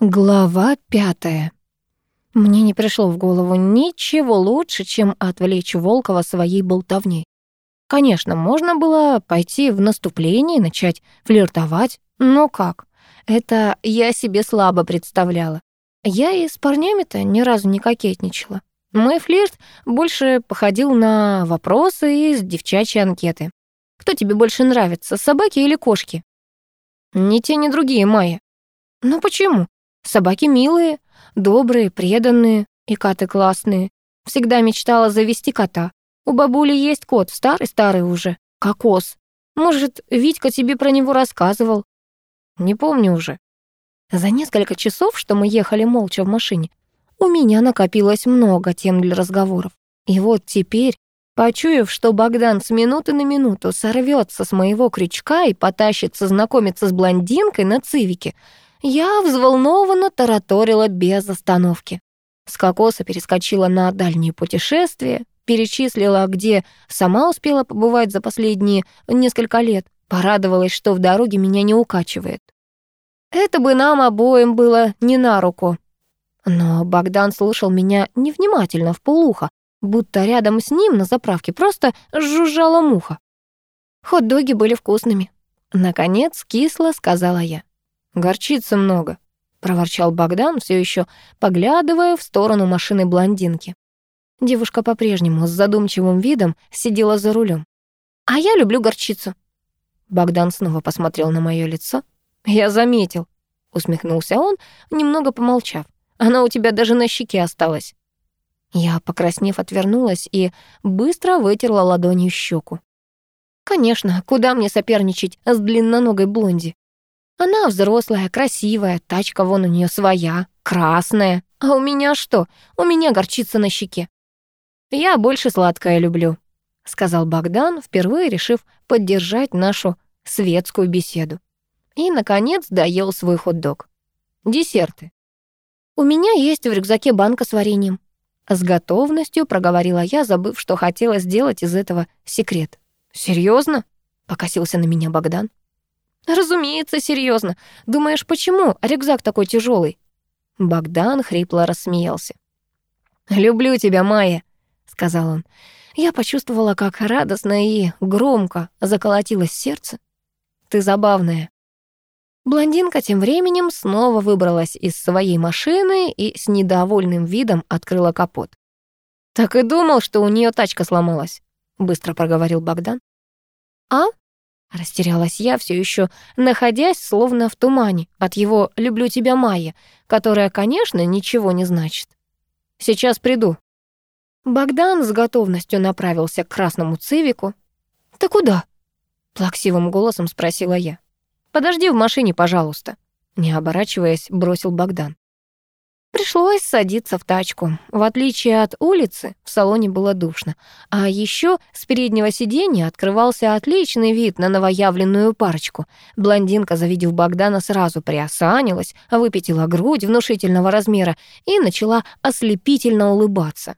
Глава пятая. Мне не пришло в голову ничего лучше, чем отвлечь Волкова своей болтовней. Конечно, можно было пойти в наступление и начать флиртовать, но как? Это я себе слабо представляла. Я и с парнями-то ни разу не кокетничала. Мой флирт больше походил на вопросы из девчачьей анкеты. «Кто тебе больше нравится, собаки или кошки?» «Ни те, ни другие, Майя». «Ну почему?» Собаки милые, добрые, преданные, и коты классные. Всегда мечтала завести кота. У бабули есть кот, старый-старый уже, кокос. Может, Витька тебе про него рассказывал? Не помню уже. За несколько часов, что мы ехали молча в машине, у меня накопилось много тем для разговоров. И вот теперь, почуяв, что Богдан с минуты на минуту сорвется с моего крючка и потащится знакомиться с блондинкой на цивике, я взволнованно тараторила без остановки. С кокоса перескочила на дальние путешествия, перечислила, где сама успела побывать за последние несколько лет, порадовалась, что в дороге меня не укачивает. Это бы нам обоим было не на руку. Но Богдан слушал меня невнимательно, в полухо, будто рядом с ним на заправке просто жужжала муха. Хот-доги были вкусными. Наконец, кисло сказала я. Горчицы много», — проворчал Богдан, все еще поглядывая в сторону машины блондинки. Девушка по-прежнему с задумчивым видом сидела за рулем. «А я люблю горчицу». Богдан снова посмотрел на мое лицо. «Я заметил», — усмехнулся он, немного помолчав. «Она у тебя даже на щеке осталась». Я, покраснев, отвернулась и быстро вытерла ладонью щеку. «Конечно, куда мне соперничать с длинноногой блонди?» Она взрослая, красивая, тачка вон у нее своя, красная. А у меня что? У меня горчица на щеке. Я больше сладкое люблю, сказал Богдан, впервые решив поддержать нашу светскую беседу. И, наконец, доел свой хот-дог. Десерты. «У меня есть в рюкзаке банка с вареньем». С готовностью проговорила я, забыв, что хотела сделать из этого секрет. «Серьезно?» — покосился на меня Богдан. «Разумеется, серьезно. Думаешь, почему рюкзак такой тяжелый?» Богдан хрипло рассмеялся. «Люблю тебя, Майя», — сказал он. Я почувствовала, как радостно и громко заколотилось сердце. «Ты забавная». Блондинка тем временем снова выбралась из своей машины и с недовольным видом открыла капот. «Так и думал, что у нее тачка сломалась», — быстро проговорил Богдан. «А?» Растерялась я все еще, находясь словно в тумане от его «люблю тебя, Майя», которая, конечно, ничего не значит. «Сейчас приду». Богдан с готовностью направился к красному цивику. «Ты куда?» — плаксивым голосом спросила я. «Подожди в машине, пожалуйста», — не оборачиваясь, бросил Богдан. Пришлось садиться в тачку. В отличие от улицы, в салоне было душно. А еще с переднего сиденья открывался отличный вид на новоявленную парочку. Блондинка, завидев Богдана, сразу приосанилась, выпятила грудь внушительного размера и начала ослепительно улыбаться.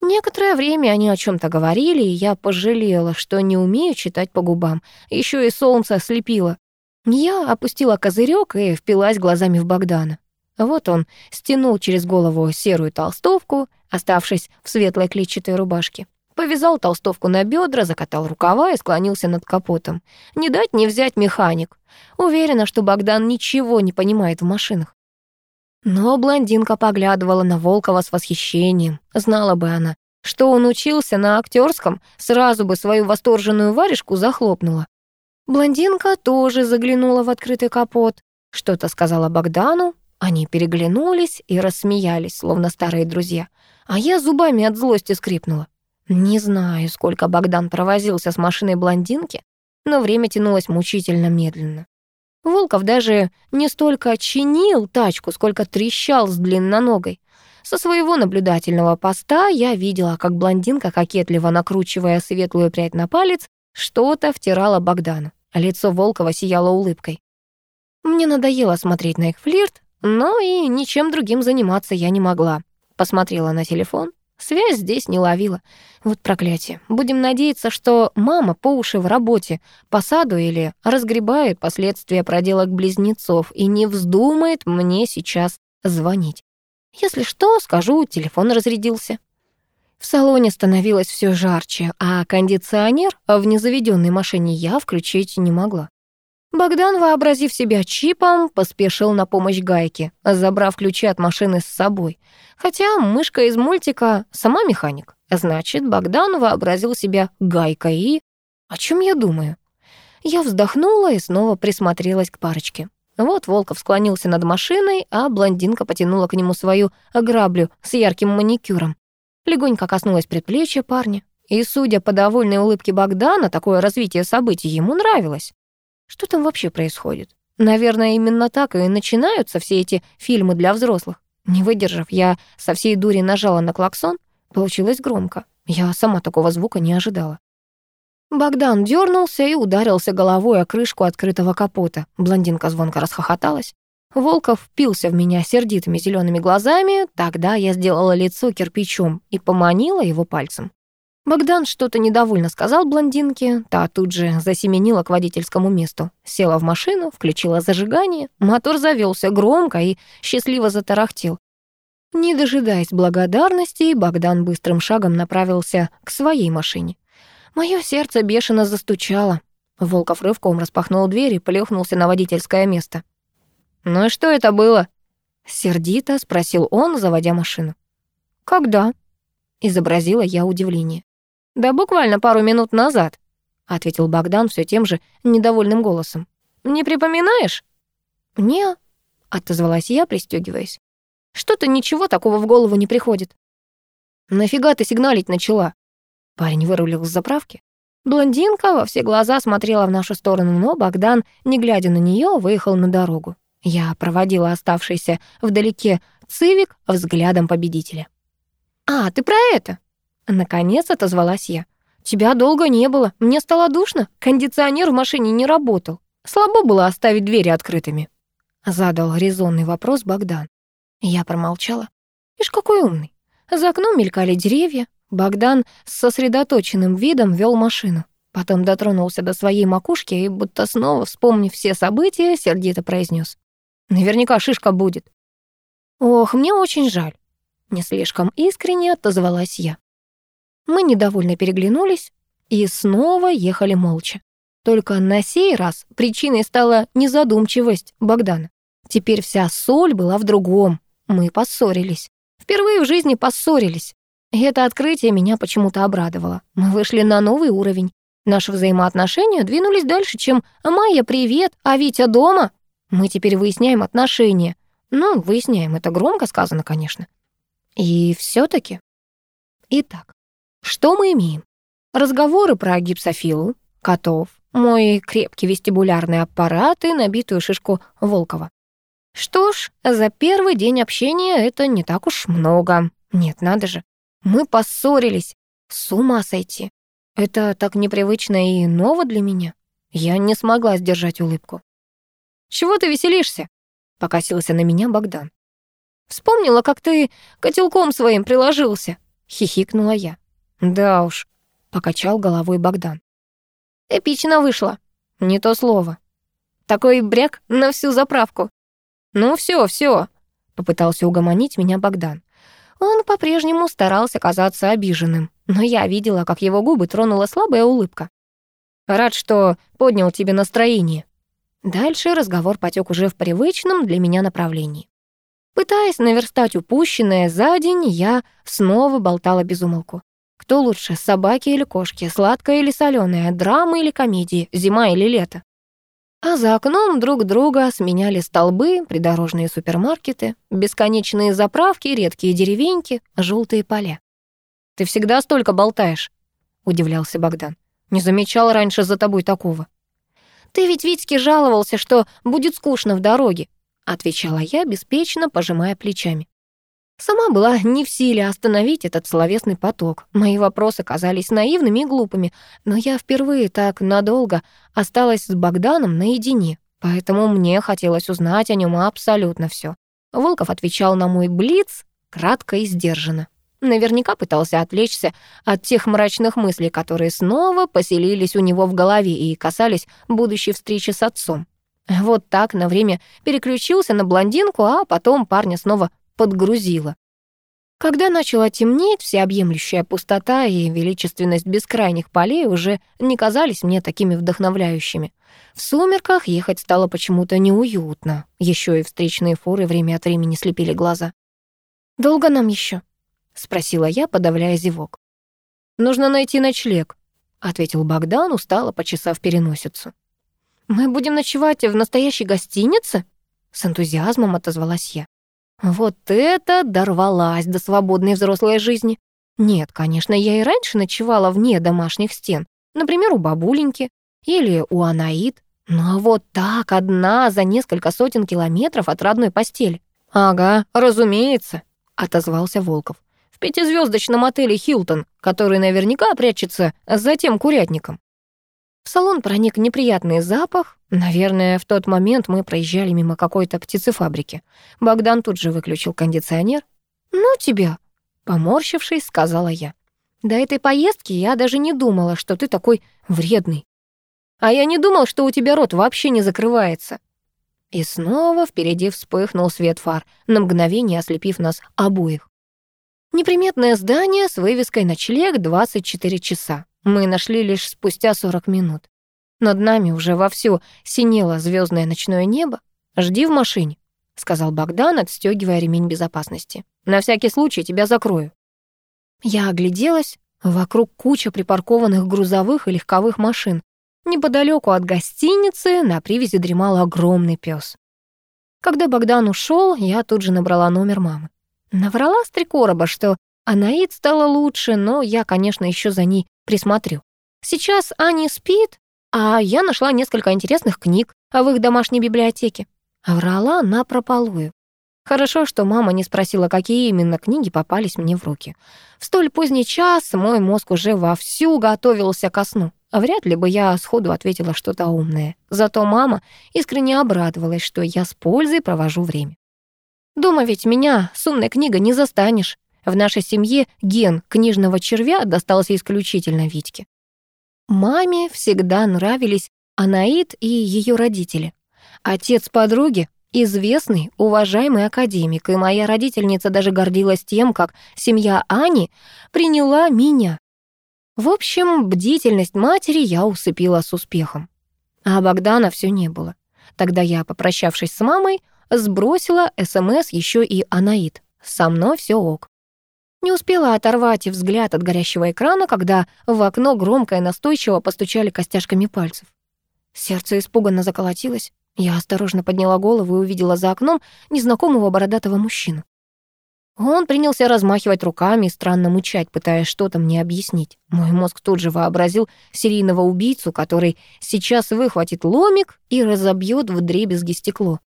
Некоторое время они о чем то говорили, и я пожалела, что не умею читать по губам. Еще и солнце ослепило. Я опустила козырек и впилась глазами в Богдана. Вот он стянул через голову серую толстовку, оставшись в светлой клетчатой рубашке. Повязал толстовку на бедра, закатал рукава и склонился над капотом. Не дать не взять механик. Уверена, что Богдан ничего не понимает в машинах. Но блондинка поглядывала на Волкова с восхищением. Знала бы она, что он учился на актерском, сразу бы свою восторженную варежку захлопнула. Блондинка тоже заглянула в открытый капот. Что-то сказала Богдану, они переглянулись и рассмеялись, словно старые друзья. А я зубами от злости скрипнула. Не знаю, сколько Богдан провозился с машиной блондинки, но время тянулось мучительно медленно. Волков даже не столько чинил тачку, сколько трещал с длинноногой. Со своего наблюдательного поста я видела, как блондинка, кокетливо накручивая светлую прядь на палец, что-то втирала Богдану. а Лицо Волкова сияло улыбкой. Мне надоело смотреть на их флирт, но и ничем другим заниматься я не могла. Посмотрела на телефон. Связь здесь не ловила. Вот проклятие. Будем надеяться, что мама по уши в работе, по саду или разгребает последствия проделок близнецов и не вздумает мне сейчас звонить. Если что, скажу, телефон разрядился. В салоне становилось все жарче, а кондиционер в незаведенной машине я включить не могла. Богдан, вообразив себя чипом, поспешил на помощь Гайке, забрав ключи от машины с собой. Хотя мышка из мультика сама механик. Значит, Богдан вообразил себя Гайкой и... О чем я думаю? Я вздохнула и снова присмотрелась к парочке. Вот Волков склонился над машиной, а блондинка потянула к нему свою граблю с ярким маникюром. Легонько коснулась предплечья парня. И, судя по довольной улыбке Богдана, такое развитие событий ему нравилось. Что там вообще происходит? Наверное, именно так и начинаются все эти фильмы для взрослых. Не выдержав, я со всей дури нажала на клаксон. Получилось громко. Я сама такого звука не ожидала. Богдан дернулся и ударился головой о крышку открытого капота. Блондинка звонко расхохоталась. Волков впился в меня сердитыми зелеными глазами, тогда я сделала лицо кирпичом и поманила его пальцем. Богдан что-то недовольно сказал блондинке, та тут же засеменила к водительскому месту. Села в машину, включила зажигание, мотор завелся громко и счастливо затарахтел. Не дожидаясь благодарности, Богдан быстрым шагом направился к своей машине. Мое сердце бешено застучало. Волков рывком распахнул дверь и плюхнулся на водительское место. «Ну и что это было?» — сердито спросил он, заводя машину. «Когда?» — изобразила я удивление. «Да буквально пару минут назад», — ответил Богдан все тем же недовольным голосом. «Не припоминаешь?» «Не», — отозвалась я, пристегиваясь. «Что-то ничего такого в голову не приходит». «Нафига ты сигналить начала?» Парень вырулил с заправки. Блондинка во все глаза смотрела в нашу сторону, но Богдан, не глядя на нее, выехал на дорогу. Я проводила оставшийся вдалеке цивик взглядом победителя. «А, ты про это?» Наконец отозвалась я. «Тебя долго не было. Мне стало душно. Кондиционер в машине не работал. Слабо было оставить двери открытыми». Задал резонный вопрос Богдан. Я промолчала. «Ишь, какой умный». За окном мелькали деревья. Богдан с сосредоточенным видом вел машину. Потом дотронулся до своей макушки и, будто снова вспомнив все события, сердито произнес: «Наверняка шишка будет». «Ох, мне очень жаль». Не слишком искренне отозвалась я. Мы недовольно переглянулись и снова ехали молча. Только на сей раз причиной стала незадумчивость Богдана. Теперь вся соль была в другом. Мы поссорились. Впервые в жизни поссорились. И это открытие меня почему-то обрадовало. Мы вышли на новый уровень. Наши взаимоотношения двинулись дальше, чем «Майя, привет! А Витя дома?» Мы теперь выясняем отношения. Ну, выясняем, это громко сказано, конечно. И все таки Итак, что мы имеем? Разговоры про гипсофилу, котов, мой крепкий вестибулярный аппарат и набитую шишку Волкова. Что ж, за первый день общения это не так уж много. Нет, надо же. Мы поссорились. С ума сойти. Это так непривычно и ново для меня. Я не смогла сдержать улыбку. «Чего ты веселишься?» — покосился на меня Богдан. «Вспомнила, как ты котелком своим приложился», — хихикнула я. «Да уж», — покачал головой Богдан. «Эпично вышло. Не то слово. Такой бряк на всю заправку». «Ну все, все, попытался угомонить меня Богдан. Он по-прежнему старался казаться обиженным, но я видела, как его губы тронула слабая улыбка. «Рад, что поднял тебе настроение». Дальше разговор потек уже в привычном для меня направлении. Пытаясь наверстать упущенное за день, я снова болтала без умолку. Кто лучше, собаки или кошки, сладкое или соленое, драмы или комедии, зима или лето? А за окном друг друга сменяли столбы, придорожные супермаркеты, бесконечные заправки, редкие деревеньки, желтые поля. «Ты всегда столько болтаешь», — удивлялся Богдан. «Не замечал раньше за тобой такого». «Ты ведь Витьке жаловался, что будет скучно в дороге», — отвечала я, беспечно пожимая плечами. Сама была не в силе остановить этот словесный поток. Мои вопросы казались наивными и глупыми, но я впервые так надолго осталась с Богданом наедине, поэтому мне хотелось узнать о нем абсолютно все. Волков отвечал на мой блиц кратко и сдержанно. Наверняка пытался отвлечься от тех мрачных мыслей, которые снова поселились у него в голове и касались будущей встречи с отцом. Вот так на время переключился на блондинку, а потом парня снова подгрузила. Когда начало темнеть, всеобъемлющая пустота и величественность бескрайних полей уже не казались мне такими вдохновляющими. В сумерках ехать стало почему-то неуютно. Еще и встречные фуры время от времени слепили глаза. «Долго нам еще? спросила я, подавляя зевок. «Нужно найти ночлег», — ответил Богдан, устало почесав переносицу. «Мы будем ночевать в настоящей гостинице?» — с энтузиазмом отозвалась я. Вот это дорвалась до свободной взрослой жизни. Нет, конечно, я и раньше ночевала вне домашних стен. Например, у бабуленьки или у Анаид. Но вот так одна за несколько сотен километров от родной постели. «Ага, разумеется», — отозвался Волков. «В пятизвездочном отеле «Хилтон», который наверняка прячется за тем курятником». В салон проник неприятный запах. Наверное, в тот момент мы проезжали мимо какой-то птицефабрики. Богдан тут же выключил кондиционер. «Ну тебя», — поморщившись, сказала я. «До этой поездки я даже не думала, что ты такой вредный. А я не думал, что у тебя рот вообще не закрывается». И снова впереди вспыхнул свет фар, на мгновение ослепив нас обоих. Неприметное здание с вывеской «Ночлег 24 часа». Мы нашли лишь спустя 40 минут. Над нами уже вовсю синело звездное ночное небо. «Жди в машине», — сказал Богдан, отстегивая ремень безопасности. «На всякий случай тебя закрою». Я огляделась. Вокруг куча припаркованных грузовых и легковых машин. Неподалеку от гостиницы на привязи дремал огромный пес. Когда Богдан ушел, я тут же набрала номер мамы. Наврала с три короба, что Анаид стала лучше, но я, конечно, еще за ней присмотрю. Сейчас Ани спит, а я нашла несколько интересных книг в их домашней библиотеке. Врала она прополую. Хорошо, что мама не спросила, какие именно книги попались мне в руки. В столь поздний час мой мозг уже вовсю готовился ко сну. Вряд ли бы я сходу ответила что-то умное. Зато мама искренне обрадовалась, что я с пользой провожу время. Дома ведь меня с умной книгой не застанешь. В нашей семье ген книжного червя достался исключительно Витьке. Маме всегда нравились Анаит и ее родители. Отец подруги — известный, уважаемый академик, и моя родительница даже гордилась тем, как семья Ани приняла меня. В общем, бдительность матери я усыпила с успехом. А Богдана все не было. Тогда я, попрощавшись с мамой, сбросила СМС эм еще и Анаит. Со мной все ок. Не успела оторвать и взгляд от горящего экрана, когда в окно громко и настойчиво постучали костяшками пальцев. Сердце испуганно заколотилось. Я осторожно подняла голову и увидела за окном незнакомого бородатого мужчину. Он принялся размахивать руками и странно мучать, пытаясь что-то мне объяснить. Мой мозг тут же вообразил серийного убийцу, который сейчас выхватит ломик и разобьет в дребезги стекло.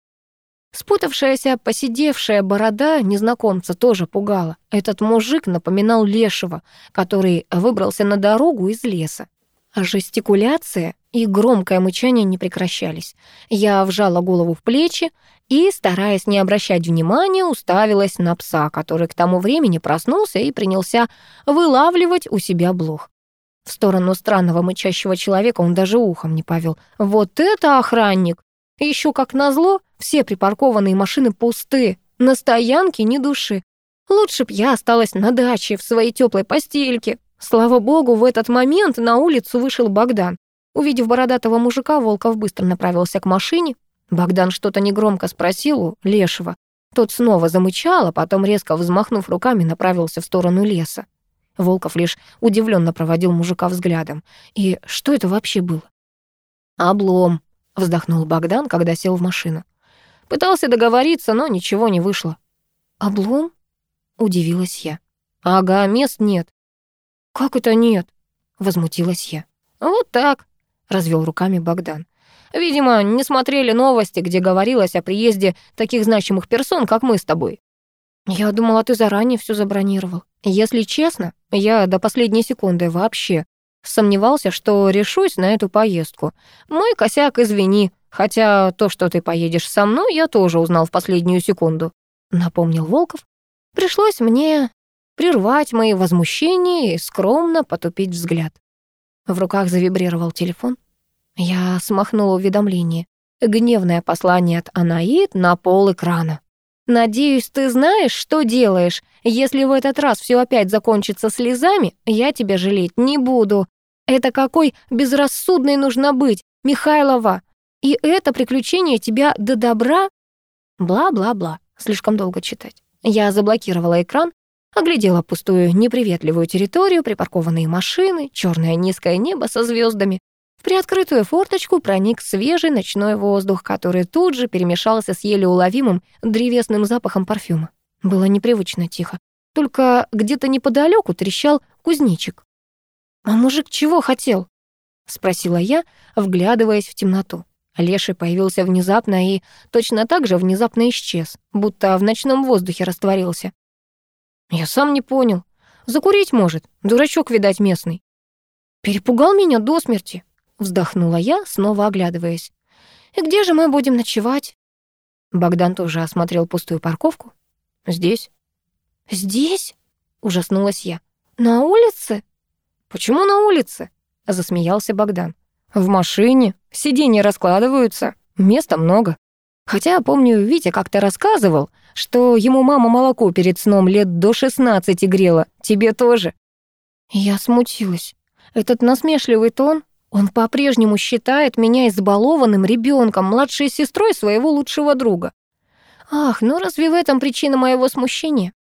Спутавшаяся, посидевшая борода незнакомца тоже пугала. Этот мужик напоминал лешего, который выбрался на дорогу из леса. А Жестикуляция и громкое мычание не прекращались. Я вжала голову в плечи и, стараясь не обращать внимания, уставилась на пса, который к тому времени проснулся и принялся вылавливать у себя блох. В сторону странного мычащего человека он даже ухом не повел. «Вот это охранник!» Еще, как назло, все припаркованные машины пусты, на стоянке ни души. Лучше б я осталась на даче, в своей теплой постельке. Слава богу, в этот момент на улицу вышел Богдан. Увидев бородатого мужика, Волков быстро направился к машине. Богдан что-то негромко спросил у Лешего. Тот снова замычал, а потом, резко взмахнув руками, направился в сторону леса. Волков лишь удивленно проводил мужика взглядом. И что это вообще было? «Облом», — вздохнул Богдан, когда сел в машину. Пытался договориться, но ничего не вышло. «Облом?» — удивилась я. «Ага, мест нет». «Как это нет?» — возмутилась я. «Вот так», — развел руками Богдан. «Видимо, не смотрели новости, где говорилось о приезде таких значимых персон, как мы с тобой». «Я думала, ты заранее все забронировал. Если честно, я до последней секунды вообще сомневался, что решусь на эту поездку. Мой косяк, извини, хотя то, что ты поедешь со мной, я тоже узнал в последнюю секунду», — напомнил Волков. «Пришлось мне прервать мои возмущения и скромно потупить взгляд». В руках завибрировал телефон. Я смахнула уведомление. Гневное послание от Анаид на пол экрана. «Надеюсь, ты знаешь, что делаешь. Если в этот раз все опять закончится слезами, я тебя жалеть не буду. Это какой безрассудной нужно быть, Михайлова! И это приключение тебя до добра? Бла-бла-бла. Слишком долго читать. Я заблокировала экран, оглядела пустую неприветливую территорию, припаркованные машины, черное низкое небо со звездами. В приоткрытую форточку проник свежий ночной воздух, который тут же перемешался с еле уловимым древесным запахом парфюма. Было непривычно тихо. Только где-то неподалеку трещал кузнечик. «А мужик чего хотел?» — спросила я, вглядываясь в темноту. Леший появился внезапно и точно так же внезапно исчез, будто в ночном воздухе растворился. «Я сам не понял. Закурить может. Дурачок, видать, местный». «Перепугал меня до смерти», — вздохнула я, снова оглядываясь. «И где же мы будем ночевать?» Богдан тоже осмотрел пустую парковку. «Здесь». «Здесь?» — ужаснулась я. «На улице?» Почему на улице? Засмеялся Богдан. В машине. Сиденья раскладываются. Места много. Хотя, помню, Витя как-то рассказывал, что ему мама молоко перед сном лет до 16 грела. Тебе тоже. Я смутилась. Этот насмешливый тон, он по-прежнему считает меня избалованным ребенком, младшей сестрой своего лучшего друга. Ах, ну разве в этом причина моего смущения?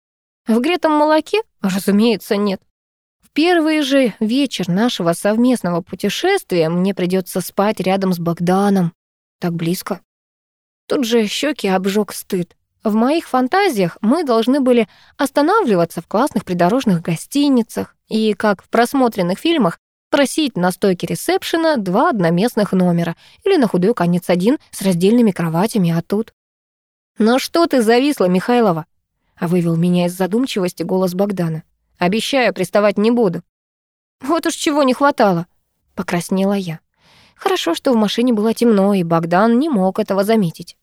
В гретом молоке? Разумеется, нет первый же вечер нашего совместного путешествия мне придется спать рядом с Богданом. Так близко. Тут же щеки обжег стыд. В моих фантазиях мы должны были останавливаться в классных придорожных гостиницах и, как в просмотренных фильмах, просить на стойке ресепшена два одноместных номера или на худой конец один с раздельными кроватями, а тут... «Ну что ты зависла, Михайлова?» — вывел меня из задумчивости голос Богдана. Обещаю, приставать не буду». «Вот уж чего не хватало», — покраснела я. Хорошо, что в машине было темно, и Богдан не мог этого заметить.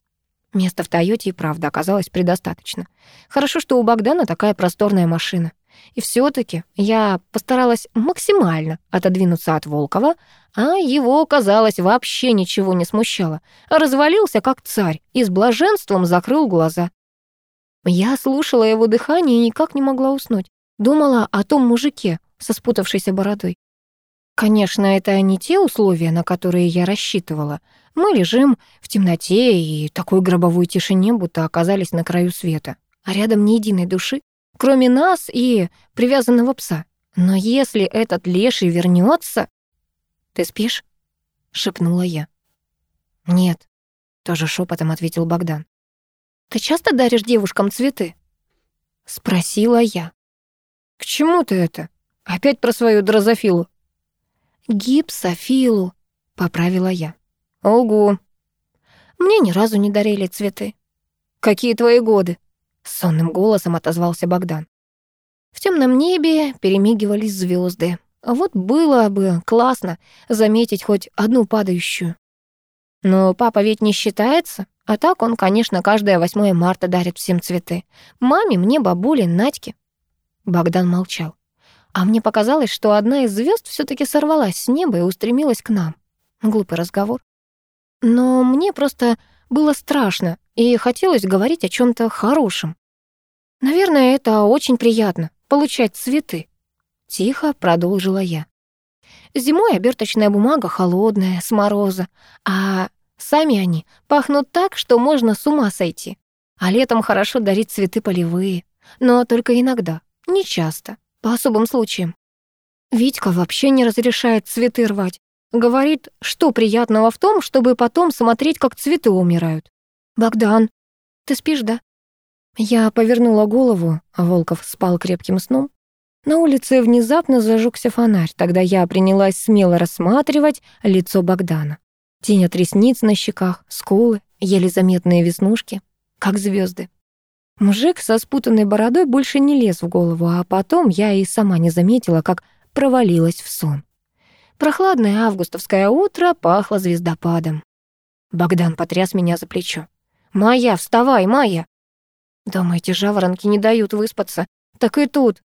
Места в Тойоте и правда оказалось предостаточно. Хорошо, что у Богдана такая просторная машина. И все таки я постаралась максимально отодвинуться от Волкова, а его, казалось, вообще ничего не смущало. Развалился как царь и с блаженством закрыл глаза. Я слушала его дыхание и никак не могла уснуть. Думала о том мужике со спутавшейся бородой. Конечно, это не те условия, на которые я рассчитывала. Мы лежим в темноте и такой гробовой тишине, будто оказались на краю света. А рядом ни единой души, кроме нас и привязанного пса. Но если этот леший вернется, «Ты спишь?» — шепнула я. «Нет», — тоже шепотом ответил Богдан. «Ты часто даришь девушкам цветы?» — спросила я. «К чему ты это? Опять про свою дрозофилу?» «Гипсофилу», — поправила я. «Ого! Мне ни разу не дарили цветы». «Какие твои годы?» — сонным голосом отозвался Богдан. В темном небе перемигивались звезды. Вот было бы классно заметить хоть одну падающую. Но папа ведь не считается, а так он, конечно, каждое 8 марта дарит всем цветы. Маме, мне, бабуле, Надьке. Богдан молчал. А мне показалось, что одна из звезд все таки сорвалась с неба и устремилась к нам. Глупый разговор. Но мне просто было страшно, и хотелось говорить о чем то хорошем. Наверное, это очень приятно — получать цветы. Тихо продолжила я. Зимой оберточная бумага холодная, с мороза, а сами они пахнут так, что можно с ума сойти. А летом хорошо дарить цветы полевые, но только иногда. Не часто, по особым случаям. Витька вообще не разрешает цветы рвать. Говорит, что приятного в том, чтобы потом смотреть, как цветы умирают. «Богдан, ты спишь, да?» Я повернула голову, а Волков спал крепким сном. На улице внезапно зажегся фонарь, тогда я принялась смело рассматривать лицо Богдана. Тень от ресниц на щеках, скулы, еле заметные веснушки, как звезды. Мужик со спутанной бородой больше не лез в голову, а потом я и сама не заметила, как провалилась в сон. Прохладное августовское утро пахло звездопадом. Богдан потряс меня за плечо. «Майя, вставай, Майя!» «Думаете, жаворонки не дают выспаться? Так и тут!»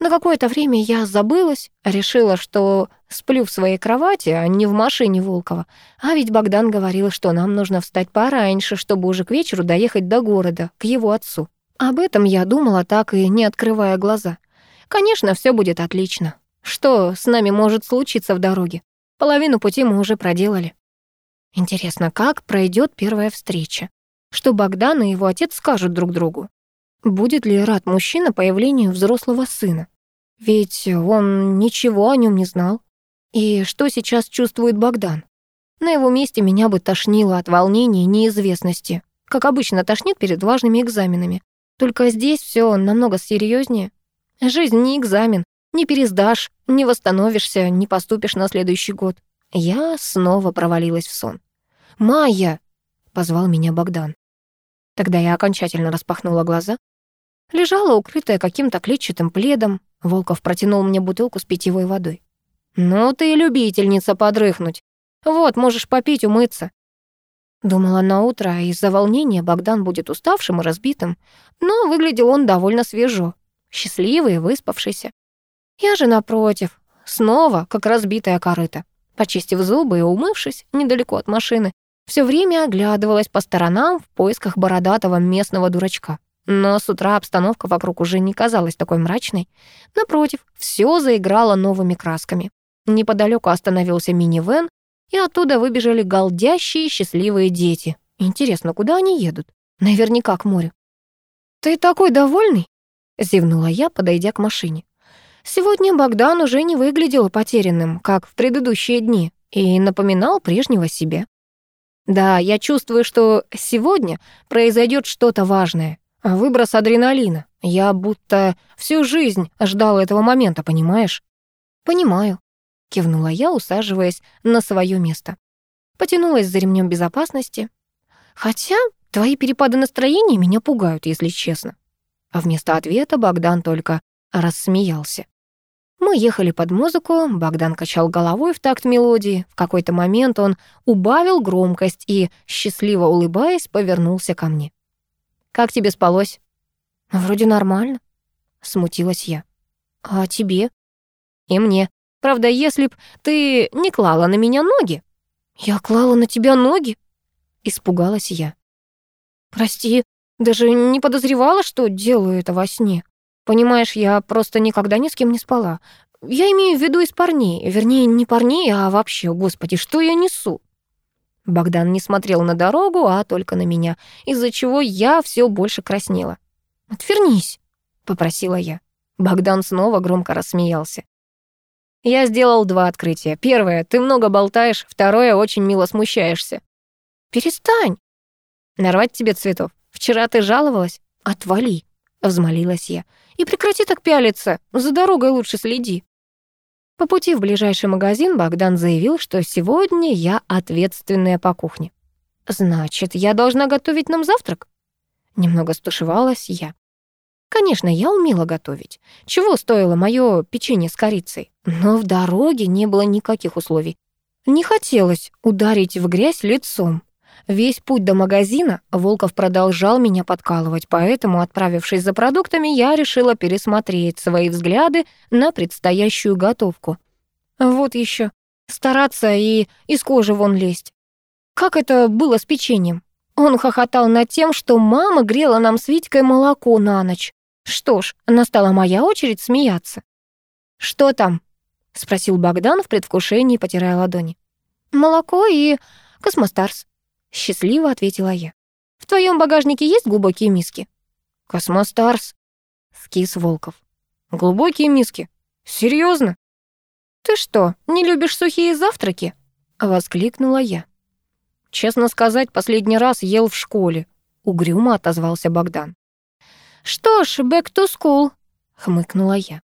На какое-то время я забылась, решила, что сплю в своей кровати, а не в машине Волкова. А ведь Богдан говорил, что нам нужно встать пораньше, чтобы уже к вечеру доехать до города, к его отцу. Об этом я думала так и не открывая глаза. Конечно, все будет отлично. Что с нами может случиться в дороге? Половину пути мы уже проделали. Интересно, как пройдет первая встреча? Что Богдан и его отец скажут друг другу? Будет ли рад мужчина появлению взрослого сына? Ведь он ничего о нем не знал. И что сейчас чувствует Богдан? На его месте меня бы тошнило от волнения и неизвестности, как обычно тошнит перед важными экзаменами. Только здесь все намного серьезнее. Жизнь не экзамен, не пересдашь, не восстановишься, не поступишь на следующий год. Я снова провалилась в сон. «Майя!» — позвал меня Богдан. Тогда я окончательно распахнула глаза. Лежала укрытая каким-то клетчатым пледом. Волков протянул мне бутылку с питьевой водой. «Ну ты любительница подрыхнуть. Вот, можешь попить, умыться. Думала, на утро из-за волнения Богдан будет уставшим и разбитым, но выглядел он довольно свежо, счастливый и выспавшийся. Я же, напротив, снова как разбитая корыта. Почистив зубы и умывшись недалеко от машины, все время оглядывалась по сторонам в поисках бородатого местного дурачка. Но с утра обстановка вокруг уже не казалась такой мрачной. Напротив, все заиграло новыми красками. Неподалеку остановился минивэн, и оттуда выбежали голдящие счастливые дети. Интересно, куда они едут? Наверняка к морю. «Ты такой довольный?» — зевнула я, подойдя к машине. Сегодня Богдан уже не выглядел потерянным, как в предыдущие дни, и напоминал прежнего себе. Да, я чувствую, что сегодня произойдет что-то важное. Выброс адреналина. Я будто всю жизнь ждал этого момента, понимаешь? Понимаю, — кивнула я, усаживаясь на свое место. Потянулась за ремнем безопасности. «Хотя твои перепады настроения меня пугают, если честно». А вместо ответа Богдан только рассмеялся. Мы ехали под музыку, Богдан качал головой в такт мелодии. В какой-то момент он убавил громкость и, счастливо улыбаясь, повернулся ко мне. «Как тебе спалось?» «Вроде нормально», — смутилась я. «А тебе?» «И мне», Правда, если б ты не клала на меня ноги». «Я клала на тебя ноги?» Испугалась я. «Прости, даже не подозревала, что делаю это во сне. Понимаешь, я просто никогда ни с кем не спала. Я имею в виду из парней. Вернее, не парней, а вообще, господи, что я несу?» Богдан не смотрел на дорогу, а только на меня, из-за чего я все больше краснела. «Отвернись», — попросила я. Богдан снова громко рассмеялся. Я сделал два открытия. Первое, ты много болтаешь. Второе, очень мило смущаешься. Перестань. Нарвать тебе цветов. Вчера ты жаловалась? Отвали, взмолилась я. И прекрати так пялиться. За дорогой лучше следи. По пути в ближайший магазин Богдан заявил, что сегодня я ответственная по кухне. «Значит, я должна готовить нам завтрак?» Немного стушевалась я. Конечно, я умела готовить. Чего стоило моё печенье с корицей? Но в дороге не было никаких условий. Не хотелось ударить в грязь лицом. Весь путь до магазина Волков продолжал меня подкалывать, поэтому, отправившись за продуктами, я решила пересмотреть свои взгляды на предстоящую готовку. Вот ещё: стараться и из кожи вон лезть. Как это было с печеньем? Он хохотал над тем, что мама грела нам с Витькой молоко на ночь. Что ж, настала моя очередь смеяться. «Что там?» — спросил Богдан в предвкушении, потирая ладони. «Молоко и космостарс», — счастливо ответила я. «В твоем багажнике есть глубокие миски?» «Космостарс», — скис Волков. «Глубокие миски? Серьезно? «Ты что, не любишь сухие завтраки?» — воскликнула я. «Честно сказать, последний раз ел в школе», — угрюмо отозвался Богдан. «Что ж, back to school», — хмыкнула я.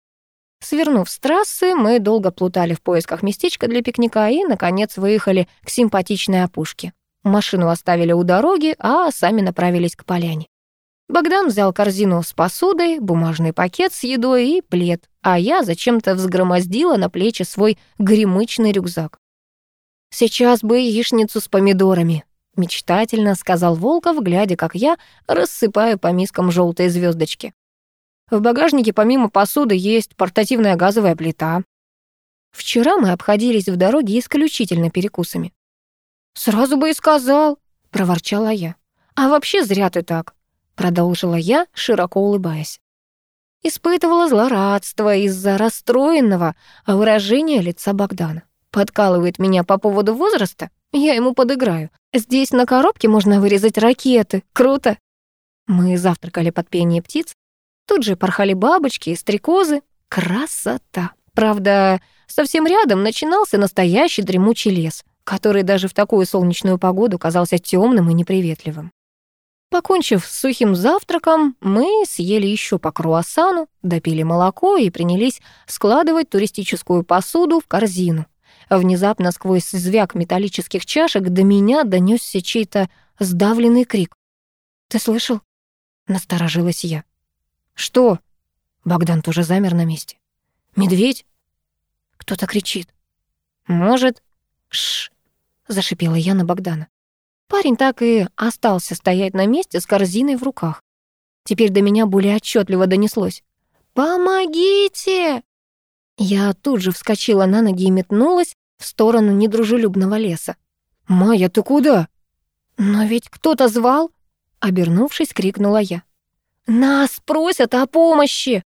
Свернув с трассы, мы долго плутали в поисках местечка для пикника и, наконец, выехали к симпатичной опушке. Машину оставили у дороги, а сами направились к поляне. Богдан взял корзину с посудой, бумажный пакет с едой и плед, а я зачем-то взгромоздила на плечи свой гремычный рюкзак. «Сейчас бы яичницу с помидорами», мечтательно сказал Волков, глядя, как я рассыпаю по мискам желтые звездочки. В багажнике помимо посуды есть портативная газовая плита. Вчера мы обходились в дороге исключительно перекусами. «Сразу бы и сказал», — проворчала я. «А вообще зря ты так», — продолжила я, широко улыбаясь. Испытывала злорадство из-за расстроенного выражения лица Богдана. Подкалывает меня по поводу возраста, я ему подыграю. Здесь на коробке можно вырезать ракеты. Круто!» Мы завтракали под пение птиц. Тут же порхали бабочки и стрекозы. Красота! Правда, совсем рядом начинался настоящий дремучий лес, который даже в такую солнечную погоду казался темным и неприветливым. Покончив с сухим завтраком, мы съели еще по круассану, допили молоко и принялись складывать туристическую посуду в корзину, Внезапно сквозь звяк металлических чашек до меня донесся чей-то сдавленный крик. «Ты слышал?» — насторожилась я. «Что?» Богдан тоже замер на месте. «Медведь?» Кто-то кричит. «Может?» «Шш!» — зашипела я на Богдана. Парень так и остался стоять на месте с корзиной в руках. Теперь до меня более отчетливо донеслось. «Помогите!» Я тут же вскочила на ноги и метнулась в сторону недружелюбного леса. «Майя, ты куда?» «Но ведь кто-то звал!» Обернувшись, крикнула я. «Нас просят о помощи!»